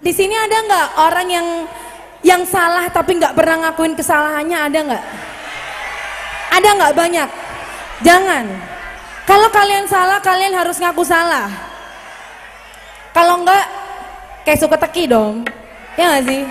Di sini ada nggak orang yang yang salah tapi nggak pernah ngakuin kesalahannya ada nggak? Ada nggak banyak? Jangan. Kalau kalian salah, kalian harus ngaku salah. Kalau enggak, kayak suka teki dong. Ya nggak sih?